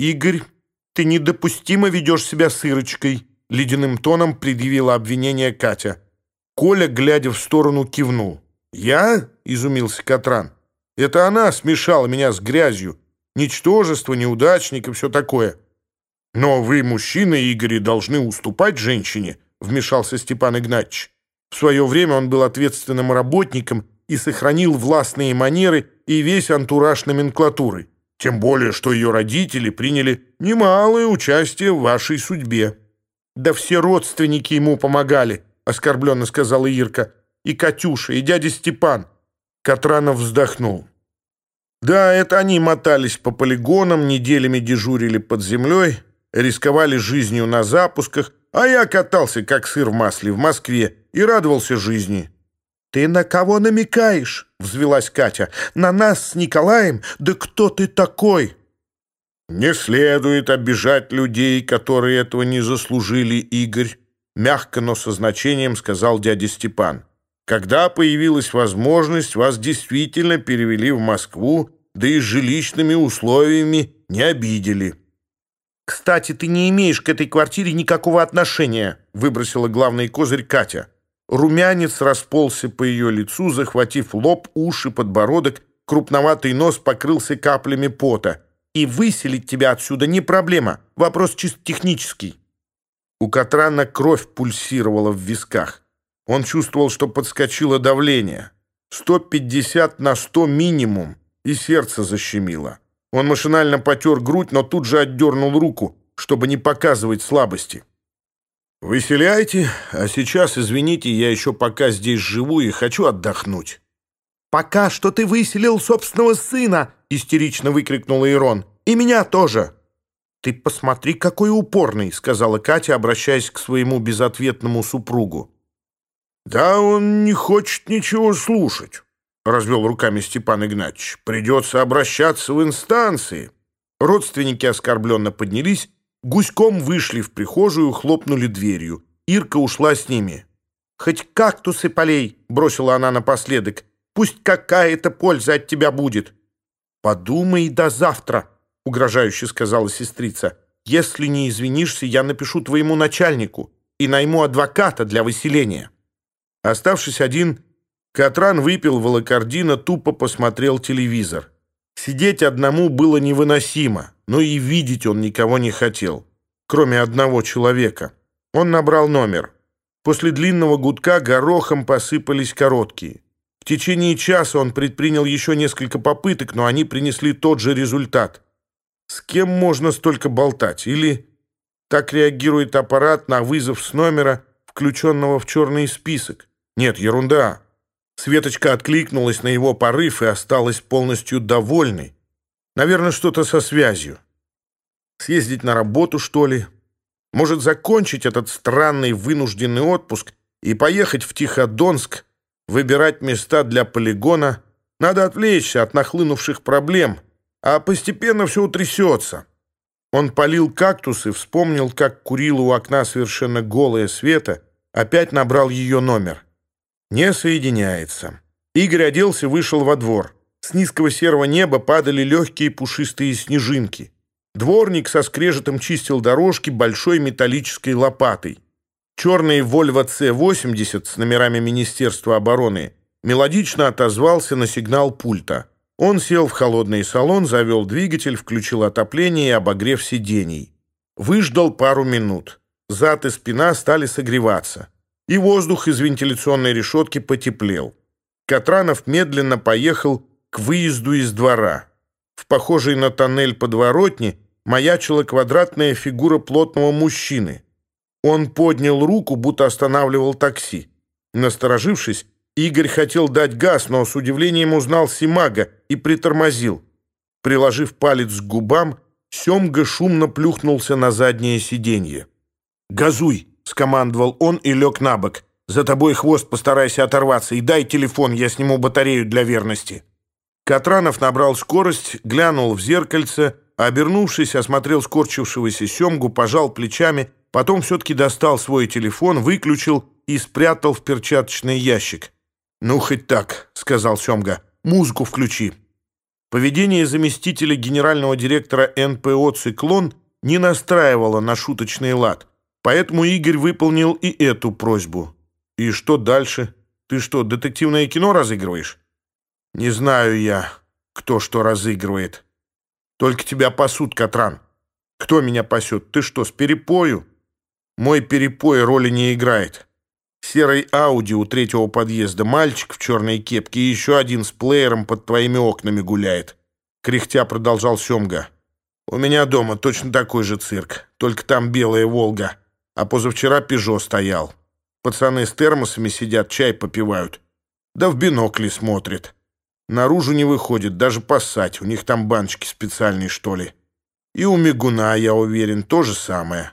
Игорь, ты недопустимо ведешь себя с Ирочкой», — ледяным тоном предъявила обвинение Катя. Коля, глядя в сторону, кивнул. «Я?» — изумился Катран. «Это она смешала меня с грязью. Ничтожество, неудачник и все такое». «Но вы, мужчины, Игорь, должны уступать женщине», — вмешался Степан Игнатьевич. В свое время он был ответственным работником и сохранил властные манеры и весь антураж номенклатуры. Тем более, что ее родители приняли немалое участие в вашей судьбе. «Да все родственники ему помогали», — оскорбленно сказала Ирка. «И Катюша, и дядя Степан». Катранов вздохнул. «Да, это они мотались по полигонам, неделями дежурили под землей, рисковали жизнью на запусках, а я катался, как сыр в масле, в Москве и радовался жизни». Ты на кого намекаешь?» — взвелась Катя. «На нас с Николаем? Да кто ты такой?» «Не следует обижать людей, которые этого не заслужили, Игорь», — мягко, но со значением сказал дядя Степан. «Когда появилась возможность, вас действительно перевели в Москву, да и жилищными условиями не обидели». «Кстати, ты не имеешь к этой квартире никакого отношения», — выбросила главный козырь Катя. Румянец расползся по ее лицу, захватив лоб, уши, подбородок, крупноватый нос покрылся каплями пота. «И выселить тебя отсюда не проблема, вопрос чисто технический». У Катрана кровь пульсировала в висках. Он чувствовал, что подскочило давление. 150 на 100 минимум, и сердце защемило. Он машинально потер грудь, но тут же отдернул руку, чтобы не показывать слабости. «Выселяйте, а сейчас, извините, я еще пока здесь живу и хочу отдохнуть». «Пока что ты выселил собственного сына!» — истерично выкрикнула Ирон. «И меня тоже!» «Ты посмотри, какой упорный!» — сказала Катя, обращаясь к своему безответному супругу. «Да он не хочет ничего слушать», — развел руками Степан Игнатьевич. «Придется обращаться в инстанции». Родственники оскорбленно поднялись Гуськом вышли в прихожую, хлопнули дверью. Ирка ушла с ними. «Хоть кактусы полей!» — бросила она напоследок. «Пусть какая-то польза от тебя будет!» «Подумай до завтра!» — угрожающе сказала сестрица. «Если не извинишься, я напишу твоему начальнику и найму адвоката для выселения». Оставшись один, Катран выпил волокордина, тупо посмотрел телевизор. Сидеть одному было невыносимо, но и видеть он никого не хотел, кроме одного человека. Он набрал номер. После длинного гудка горохом посыпались короткие. В течение часа он предпринял еще несколько попыток, но они принесли тот же результат. С кем можно столько болтать? Или так реагирует аппарат на вызов с номера, включенного в черный список? Нет, ерунда. Светочка откликнулась на его порыв и осталась полностью довольной. Наверное, что-то со связью. Съездить на работу, что ли? Может, закончить этот странный вынужденный отпуск и поехать в Тиходонск, выбирать места для полигона? Надо отвлечься от нахлынувших проблем, а постепенно все утрясется. Он полил кактусы, вспомнил, как курила у окна совершенно голая Света, опять набрал ее номер — не соединяется. Игорь оделся, вышел во двор. С низкого серого неба падали легкие пушистые снежинки. Дворник со скрежетом чистил дорожки большой металлической лопатой. Черный Volvo C80 с номерами Министерства обороны мелодично отозвался на сигнал пульта. Он сел в холодный салон, завел двигатель, включил отопление и обогрев сидений. Выждал пару минут. Зад и спина стали согреваться и воздух из вентиляционной решетки потеплел. Катранов медленно поехал к К выезду из двора. В похожей на тоннель подворотне маячила квадратная фигура плотного мужчины. Он поднял руку, будто останавливал такси. Насторожившись, Игорь хотел дать газ, но с удивлением узнал Симага и притормозил. Приложив палец к губам, Семга шумно плюхнулся на заднее сиденье. «Газуй!» — скомандовал он и лег на бок. «За тобой хвост постарайся оторваться и дай телефон, я сниму батарею для верности». Катранов набрал скорость, глянул в зеркальце, обернувшись, осмотрел скорчившегося семгу, пожал плечами, потом все-таки достал свой телефон, выключил и спрятал в перчаточный ящик. «Ну, хоть так», — сказал семга, — «музыку включи». Поведение заместителя генерального директора НПО «Циклон» не настраивало на шуточный лад, поэтому Игорь выполнил и эту просьбу. «И что дальше? Ты что, детективное кино разыгрываешь?» Не знаю я, кто что разыгрывает. Только тебя пасут, Катран. Кто меня пасет? Ты что, с перепою? Мой перепой роли не играет. Серый Ауди у третьего подъезда мальчик в черной кепке и еще один с плеером под твоими окнами гуляет. Кряхтя продолжал Семга. У меня дома точно такой же цирк, только там белая «Волга», а позавчера «Пежо» стоял. Пацаны с термосами сидят, чай попивают. Да в бинокли смотрят. Наружу не выходит, даже поссать. У них там баночки специальные, что ли. И у мигуна, я уверен, то же самое.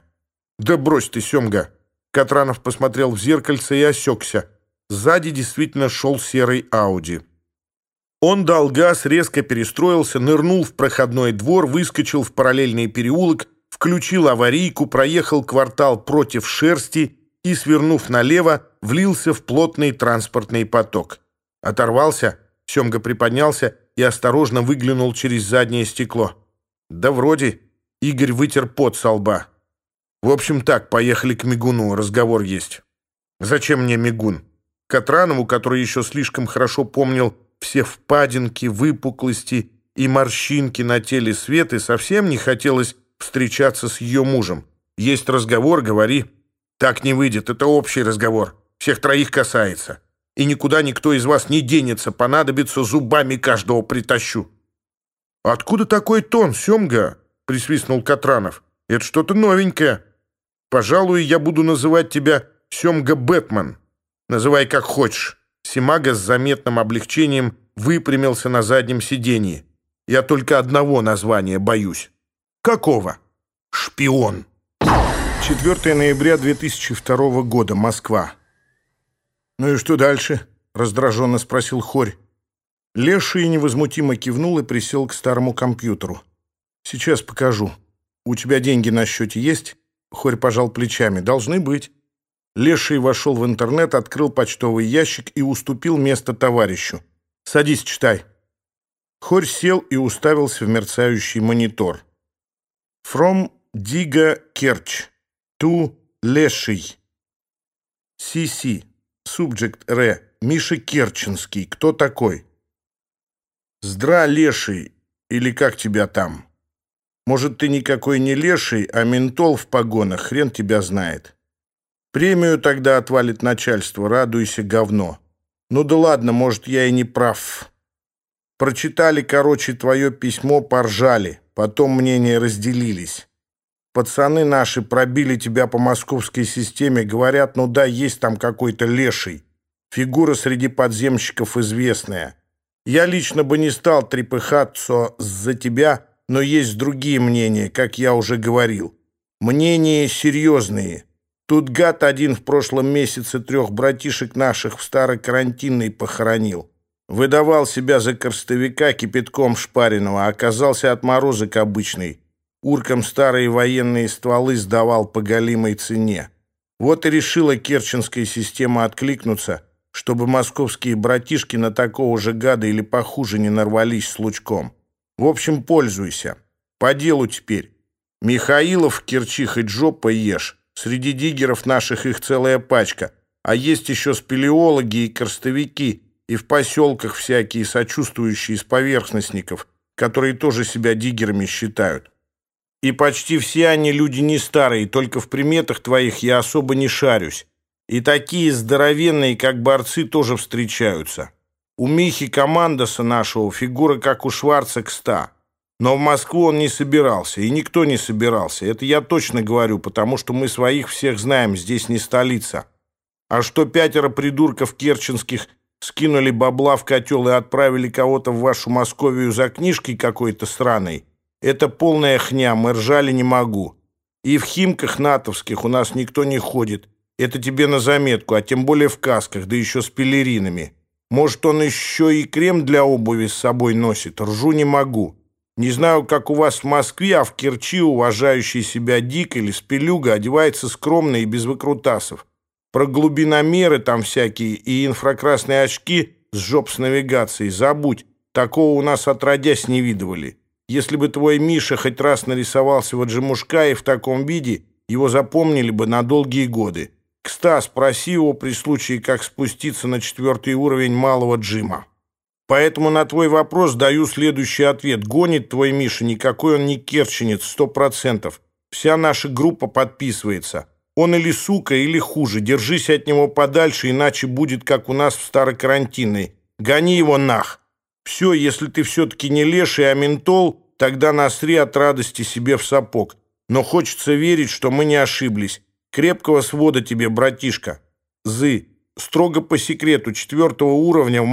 Да брось ты, Семга. Катранов посмотрел в зеркальце и осекся. Сзади действительно шел серый Ауди. Он дал газ, резко перестроился, нырнул в проходной двор, выскочил в параллельный переулок, включил аварийку, проехал квартал против шерсти и, свернув налево, влился в плотный транспортный поток. Оторвался — Семга приподнялся и осторожно выглянул через заднее стекло. Да вроде Игорь вытер пот со лба. В общем так, поехали к Мигуну, разговор есть. Зачем мне Мигун? Катранову, который еще слишком хорошо помнил все впадинки, выпуклости и морщинки на теле Светы, совсем не хотелось встречаться с ее мужем. Есть разговор, говори. Так не выйдет, это общий разговор. Всех троих касается. И никуда никто из вас не денется, понадобится, зубами каждого притащу. «Откуда такой тон, Семга?» — присвистнул Катранов. «Это что-то новенькое». Пожалуй, я буду называть тебя Семга Бэтмен. Называй как хочешь». Симага с заметным облегчением выпрямился на заднем сиденье. «Я только одного названия боюсь». «Какого?» «Шпион». 4 ноября 2002 года, Москва. «Ну и что дальше?» — раздраженно спросил Хорь. Леший невозмутимо кивнул и присел к старому компьютеру. «Сейчас покажу. У тебя деньги на счете есть?» Хорь пожал плечами. «Должны быть». Леший вошел в интернет, открыл почтовый ящик и уступил место товарищу. «Садись, читай». Хорь сел и уставился в мерцающий монитор. «From Дига Керч to Леший. Си-си. Subject Ре. Миша Керченский. Кто такой?» «Здра, Леший. Или как тебя там?» Может, ты никакой не леший, а ментол в погонах, хрен тебя знает. Премию тогда отвалит начальство, радуйся, говно. Ну да ладно, может, я и не прав. Прочитали, короче, твое письмо, поржали, потом мнения разделились. Пацаны наши пробили тебя по московской системе, говорят, ну да, есть там какой-то леший. Фигура среди подземщиков известная. Я лично бы не стал трепыхаться за тебя, но есть другие мнения, как я уже говорил. Мнения серьезные. Тут гад один в прошлом месяце трех братишек наших в старой карантинной похоронил. Выдавал себя за корстовика кипятком шпаренного, а оказался отморозок обычный. Уркам старые военные стволы сдавал по голимой цене. Вот и решила керченская система откликнуться, чтобы московские братишки на такого же гада или похуже не нарвались с лучком. В общем, пользуйся. По делу теперь. Михаилов, Кирчих и Джо поешь. Среди диггеров наших их целая пачка. А есть еще спелеологи и корстовики, и в поселках всякие сочувствующие из поверхностников, которые тоже себя диггерами считают. и почти все они люди не старые, только в приметах твоих я особо не шарюсь. И такие здоровенные, как борцы, тоже встречаются. У Михи Командоса нашего фигура, как у Шварца к ста. Но в Москву он не собирался, и никто не собирался. Это я точно говорю, потому что мы своих всех знаем, здесь не столица. А что пятеро придурков керченских скинули бабла в котел и отправили кого-то в вашу Московию за книжкой какой-то сраной, это полная хня, мы ржали не могу. И в химках натовских у нас никто не ходит. Это тебе на заметку, а тем более в касках, да еще с пелеринами. Может, он еще и крем для обуви с собой носит. Ржу не могу. Не знаю, как у вас в Москве, а в Керчи уважающий себя дик или спилюга одевается скромно и без выкрутасов. Про глубиномеры там всякие и инфракрасные очки с жоп с навигацией забудь. Такого у нас отродясь не видывали. Если бы твой Миша хоть раз нарисовался в Аджимушкае в таком виде, его запомнили бы на долгие годы. Кста, спроси его при случае, как спуститься на четвертый уровень малого джима. Поэтому на твой вопрос даю следующий ответ. Гонит твой Миша, никакой он не керченец, сто процентов. Вся наша группа подписывается. Он или сука, или хуже. Держись от него подальше, иначе будет, как у нас в старокарантинной. Гони его нах. Все, если ты все-таки не леший, а ментол, тогда насри от радости себе в сапог. Но хочется верить, что мы не ошиблись. Крепкого свода тебе, братишка. Зы. Строго по секрету, четвертого уровня в